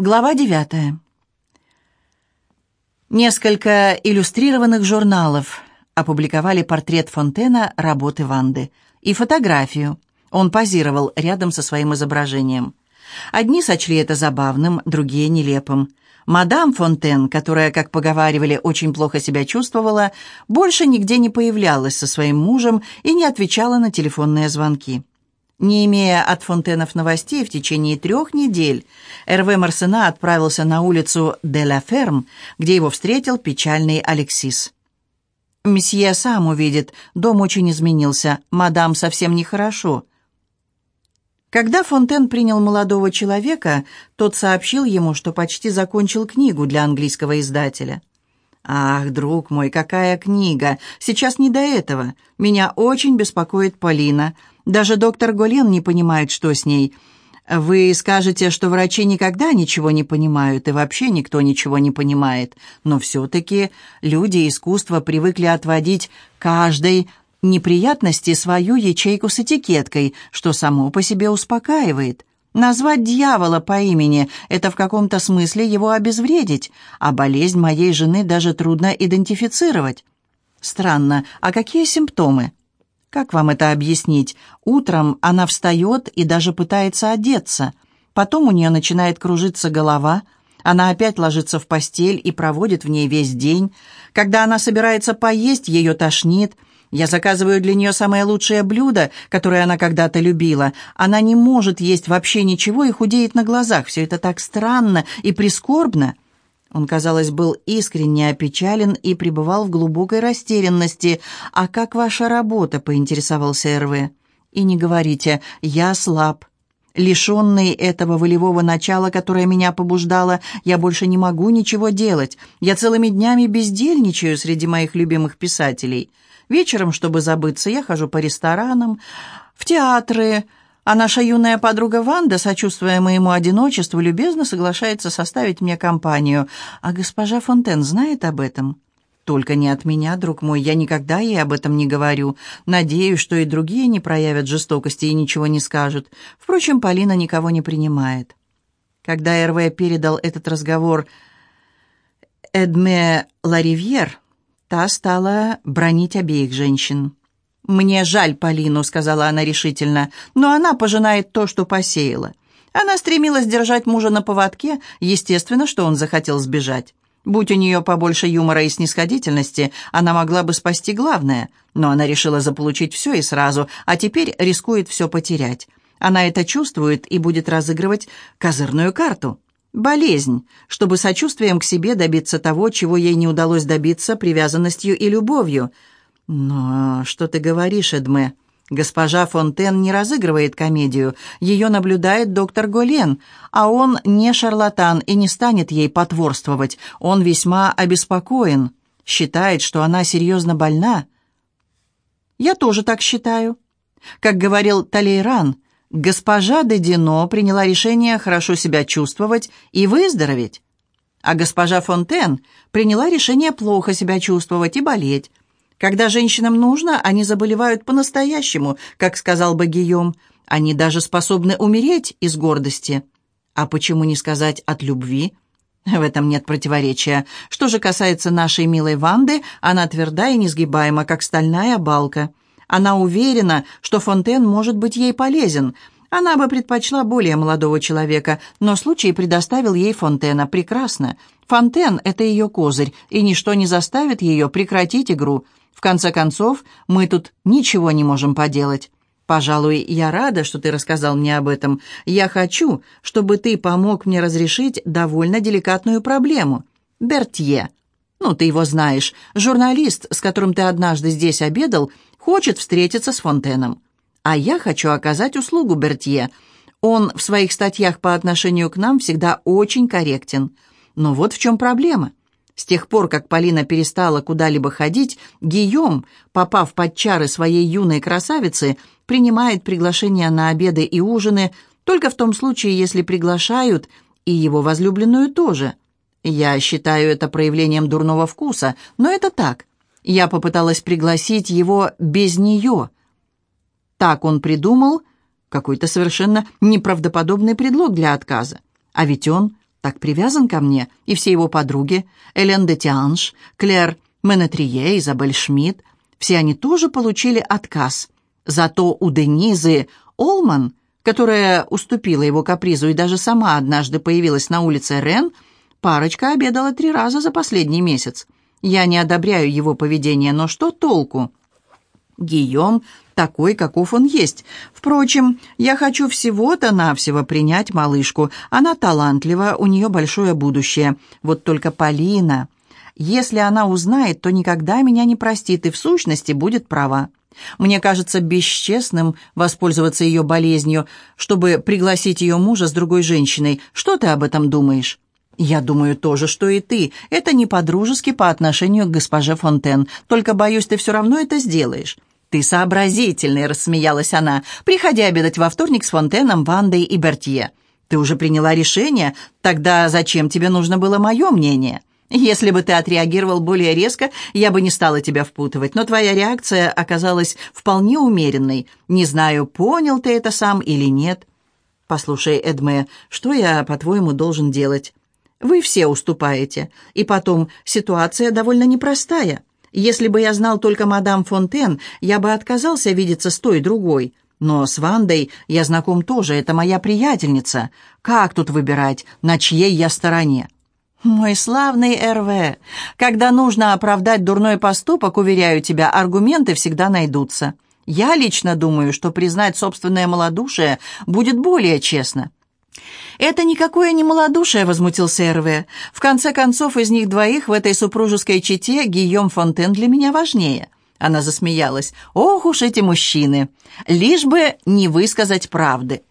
Глава девятая. Несколько иллюстрированных журналов опубликовали портрет Фонтена работы Ванды и фотографию. Он позировал рядом со своим изображением. Одни сочли это забавным, другие — нелепым. Мадам Фонтен, которая, как поговаривали, очень плохо себя чувствовала, больше нигде не появлялась со своим мужем и не отвечала на телефонные звонки. Не имея от Фонтенов новостей в течение трех недель, Эрве Марсена отправился на улицу де ла Ферм, где его встретил печальный Алексис. «Месье сам увидит, дом очень изменился, мадам совсем нехорошо». Когда Фонтен принял молодого человека, тот сообщил ему, что почти закончил книгу для английского издателя. «Ах, друг мой, какая книга! Сейчас не до этого. Меня очень беспокоит Полина. Даже доктор Голен не понимает, что с ней. Вы скажете, что врачи никогда ничего не понимают, и вообще никто ничего не понимает. Но все-таки люди искусства привыкли отводить каждой неприятности свою ячейку с этикеткой, что само по себе успокаивает. Назвать дьявола по имени – это в каком-то смысле его обезвредить, а болезнь моей жены даже трудно идентифицировать. Странно, а какие симптомы? Как вам это объяснить? Утром она встает и даже пытается одеться. Потом у нее начинает кружиться голова. Она опять ложится в постель и проводит в ней весь день. Когда она собирается поесть, ее тошнит. Я заказываю для нее самое лучшее блюдо, которое она когда-то любила. Она не может есть вообще ничего и худеет на глазах. Все это так странно и прискорбно. Он, казалось, был искренне опечален и пребывал в глубокой растерянности. «А как ваша работа?» — поинтересовался РВ. «И не говорите, я слаб. Лишенный этого волевого начала, которое меня побуждало, я больше не могу ничего делать. Я целыми днями бездельничаю среди моих любимых писателей. Вечером, чтобы забыться, я хожу по ресторанам, в театры, а наша юная подруга Ванда, сочувствуя моему одиночеству, любезно соглашается составить мне компанию. А госпожа Фонтен знает об этом? Только не от меня, друг мой, я никогда ей об этом не говорю. Надеюсь, что и другие не проявят жестокости и ничего не скажут. Впрочем, Полина никого не принимает. Когда РВ передал этот разговор Эдме Ларивьер, та стала бронить обеих женщин. «Мне жаль Полину», — сказала она решительно, «но она пожинает то, что посеяла. Она стремилась держать мужа на поводке, естественно, что он захотел сбежать. Будь у нее побольше юмора и снисходительности, она могла бы спасти главное, но она решила заполучить все и сразу, а теперь рискует все потерять. Она это чувствует и будет разыгрывать козырную карту. Болезнь, чтобы сочувствием к себе добиться того, чего ей не удалось добиться привязанностью и любовью — «Но что ты говоришь, Эдме? Госпожа Фонтен не разыгрывает комедию. Ее наблюдает доктор Голен, а он не шарлатан и не станет ей потворствовать. Он весьма обеспокоен, считает, что она серьезно больна». «Я тоже так считаю». Как говорил Талейран, госпожа Дедино приняла решение хорошо себя чувствовать и выздороветь. А госпожа Фонтен приняла решение плохо себя чувствовать и болеть. Когда женщинам нужно, они заболевают по-настоящему, как сказал бы Гийом. Они даже способны умереть из гордости. А почему не сказать от любви? В этом нет противоречия. Что же касается нашей милой Ванды, она тверда и несгибаема, как стальная балка. Она уверена, что Фонтен может быть ей полезен. Она бы предпочла более молодого человека, но случай предоставил ей Фонтена. Прекрасно. Фонтен — это ее козырь, и ничто не заставит ее прекратить игру. В конце концов, мы тут ничего не можем поделать. Пожалуй, я рада, что ты рассказал мне об этом. Я хочу, чтобы ты помог мне разрешить довольно деликатную проблему. Бертье. Ну, ты его знаешь. Журналист, с которым ты однажды здесь обедал, хочет встретиться с Фонтеном. А я хочу оказать услугу Бертье. Он в своих статьях по отношению к нам всегда очень корректен. Но вот в чем проблема. С тех пор, как Полина перестала куда-либо ходить, Гийом, попав под чары своей юной красавицы, принимает приглашения на обеды и ужины только в том случае, если приглашают и его возлюбленную тоже. Я считаю это проявлением дурного вкуса, но это так. Я попыталась пригласить его без нее. Так он придумал какой-то совершенно неправдоподобный предлог для отказа. А ведь он так привязан ко мне, и все его подруги, Элен де Тианш, Клэр Менетрие, Изабель Шмидт, все они тоже получили отказ. Зато у Денизы Олман, которая уступила его капризу и даже сама однажды появилась на улице Рен, парочка обедала три раза за последний месяц. Я не одобряю его поведение, но что толку? Гийом такой, каков он есть. Впрочем, я хочу всего-то навсего принять малышку. Она талантлива, у нее большое будущее. Вот только Полина... Если она узнает, то никогда меня не простит и в сущности будет права. Мне кажется бесчестным воспользоваться ее болезнью, чтобы пригласить ее мужа с другой женщиной. Что ты об этом думаешь?» «Я думаю то же, что и ты. Это не по-дружески по отношению к госпоже Фонтен. Только, боюсь, ты все равно это сделаешь». «Ты сообразительный», — рассмеялась она. «Приходи обедать во вторник с Фонтеном, Вандой и Бертье. Ты уже приняла решение? Тогда зачем тебе нужно было мое мнение?» Если бы ты отреагировал более резко, я бы не стала тебя впутывать, но твоя реакция оказалась вполне умеренной. Не знаю, понял ты это сам или нет. Послушай, Эдме, что я, по-твоему, должен делать? Вы все уступаете. И потом, ситуация довольно непростая. Если бы я знал только мадам Фонтен, я бы отказался видеться с той другой. Но с Вандой я знаком тоже, это моя приятельница. Как тут выбирать, на чьей я стороне?» «Мой славный РВ, когда нужно оправдать дурной поступок, уверяю тебя, аргументы всегда найдутся. Я лично думаю, что признать собственное малодушие будет более честно». «Это никакое не малодушие», — возмутился РВ. «В конце концов, из них двоих в этой супружеской чете Гийом Фонтен для меня важнее». Она засмеялась. «Ох уж эти мужчины! Лишь бы не высказать правды».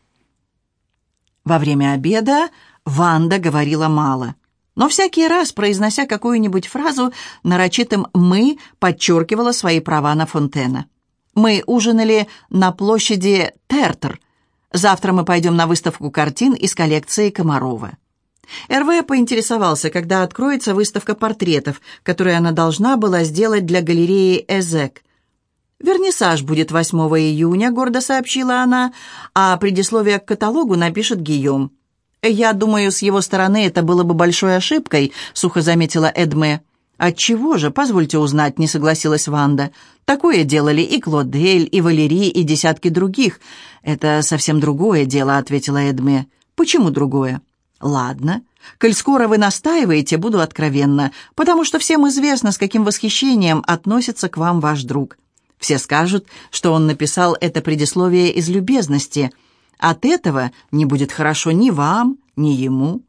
Во время обеда Ванда говорила мало. Но всякий раз, произнося какую-нибудь фразу, нарочитым «мы» подчеркивала свои права на Фонтена. «Мы ужинали на площади Тертер. Завтра мы пойдем на выставку картин из коллекции Комарова». РВ поинтересовался, когда откроется выставка портретов, которую она должна была сделать для галереи «Эзек». «Вернисаж будет 8 июня», — гордо сообщила она, а предисловие к каталогу напишет Гийом. «Я думаю, с его стороны это было бы большой ошибкой», — сухо заметила Эдме. «Отчего же, позвольте узнать», — не согласилась Ванда. «Такое делали и Клодель, и Валерий, и десятки других». «Это совсем другое дело», — ответила Эдме. «Почему другое?» «Ладно. Коль скоро вы настаиваете, буду откровенна, потому что всем известно, с каким восхищением относится к вам ваш друг. Все скажут, что он написал это предисловие из любезности — от этого не будет хорошо ни вам, ни ему».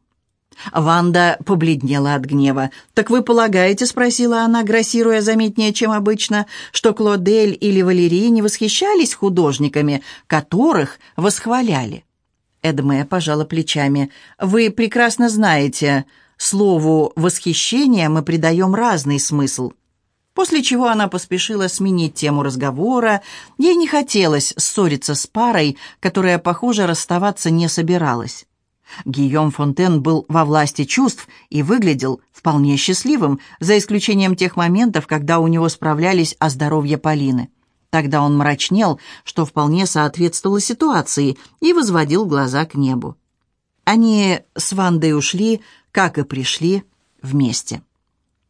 Ванда побледнела от гнева. «Так вы полагаете, — спросила она, грассируя заметнее, чем обычно, — что Клодель или Валерий не восхищались художниками, которых восхваляли?» Эдме пожала плечами. «Вы прекрасно знаете, слову «восхищение» мы придаем разный смысл. После чего она поспешила сменить тему разговора. Ей не хотелось ссориться с парой, которая, похоже, расставаться не собиралась. Гийом Фонтен был во власти чувств и выглядел вполне счастливым, за исключением тех моментов, когда у него справлялись о здоровье Полины. Тогда он мрачнел, что вполне соответствовало ситуации, и возводил глаза к небу. Они с Вандой ушли, как и пришли, вместе.